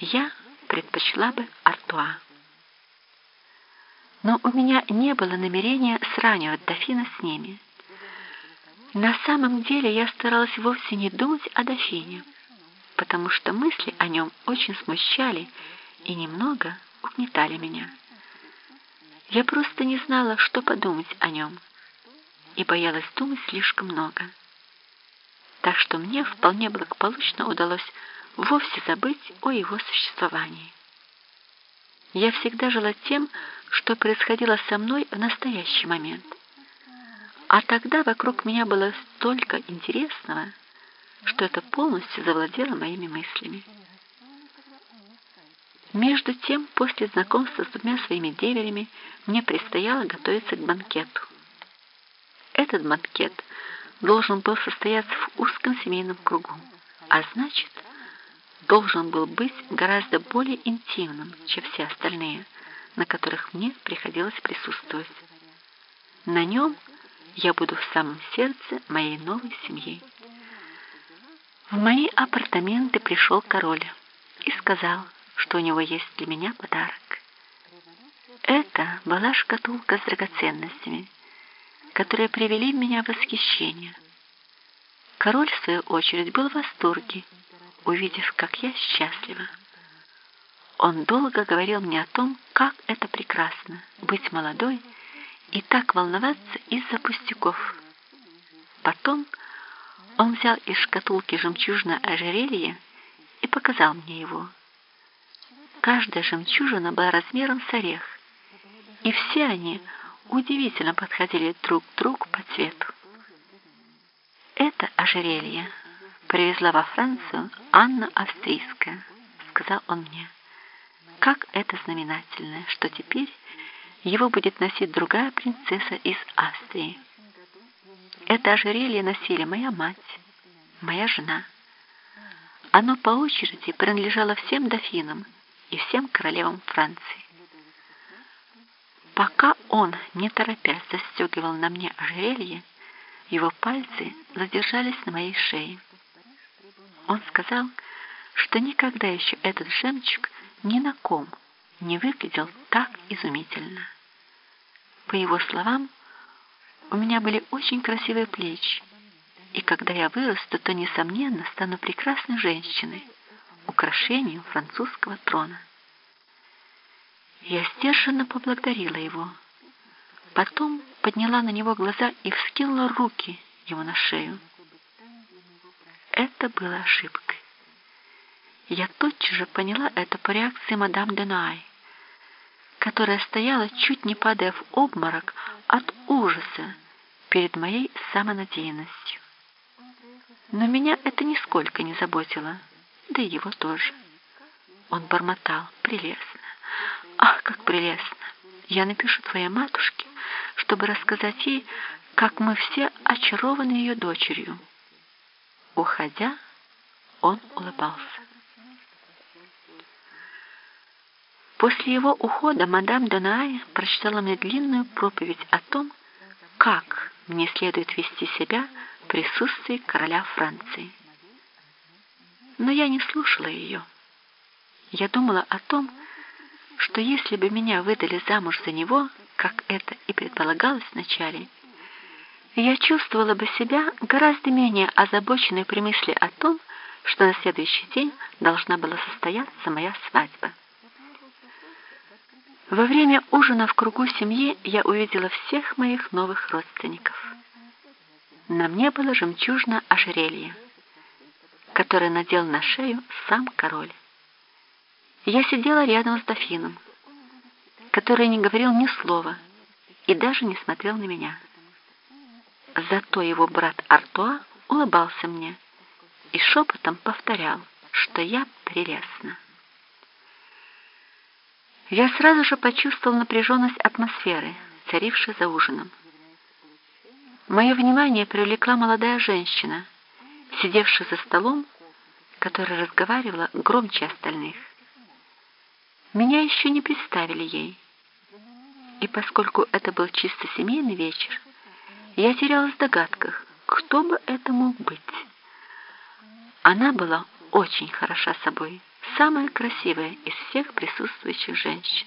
я предпочла бы Артуа. Но у меня не было намерения сравнивать дофина с ними. На самом деле я старалась вовсе не думать о дофине, потому что мысли о нем очень смущали и немного угнетали меня. Я просто не знала, что подумать о нем, и боялась думать слишком много. Так что мне вполне благополучно удалось вовсе забыть о его существовании. Я всегда жила тем, что происходило со мной в настоящий момент. А тогда вокруг меня было столько интересного, что это полностью завладело моими мыслями. Между тем, после знакомства с двумя своими деверями, мне предстояло готовиться к банкету. Этот банкет должен был состояться в узком семейном кругу, а значит, должен был быть гораздо более интимным, чем все остальные, на которых мне приходилось присутствовать. На нем я буду в самом сердце моей новой семьи. В мои апартаменты пришел король и сказал, что у него есть для меня подарок. Это была шкатулка с драгоценностями, которые привели меня в восхищение. Король, в свою очередь, был в восторге увидев, как я счастлива. Он долго говорил мне о том, как это прекрасно быть молодой и так волноваться из-за пустяков. Потом он взял из шкатулки жемчужное ожерелье и показал мне его. Каждая жемчужина была размером с орех, и все они удивительно подходили друг к другу по цвету. Это ожерелье привезла во Францию Анна Австрийская, сказал он мне. Как это знаменательно, что теперь его будет носить другая принцесса из Австрии. Это ожерелье носили моя мать, моя жена. Оно по очереди принадлежало всем дофинам и всем королевам Франции. Пока он, не торопясь, застегивал на мне ожерелье, его пальцы задержались на моей шее. Он сказал, что никогда еще этот жемчуг ни на ком не выглядел так изумительно. По его словам, у меня были очень красивые плечи, и когда я вырасту, то, несомненно, стану прекрасной женщиной, украшением французского трона. Я сдержанно поблагодарила его. Потом подняла на него глаза и вскинула руки ему на шею. Это было ошибкой. Я тотчас же поняла это по реакции мадам Денай, которая стояла, чуть не падая в обморок от ужаса перед моей самонадеянностью. Но меня это нисколько не заботило, да и его тоже. Он бормотал. Прелестно. Ах, как прелестно. Я напишу твоей матушке, чтобы рассказать ей, как мы все очарованы ее дочерью. Уходя, он улыбался. После его ухода мадам Донаи прочитала мне длинную проповедь о том, как мне следует вести себя в присутствии короля Франции. Но я не слушала ее. Я думала о том, что если бы меня выдали замуж за него, как это и предполагалось вначале, я чувствовала бы себя гораздо менее озабоченной при мысли о том, что на следующий день должна была состояться моя свадьба. Во время ужина в кругу семьи я увидела всех моих новых родственников. На мне было жемчужное ожерелье, которое надел на шею сам король. Я сидела рядом с дофином, который не говорил ни слова и даже не смотрел на меня. Зато его брат Артуа улыбался мне и шепотом повторял, что я прелестна. Я сразу же почувствовал напряженность атмосферы, царившей за ужином. Мое внимание привлекла молодая женщина, сидевшая за столом, которая разговаривала громче остальных. Меня еще не представили ей, и поскольку это был чисто семейный вечер, я терялась в догадках, кто бы это мог быть. Она была очень хороша собой, самая красивая из всех присутствующих женщин.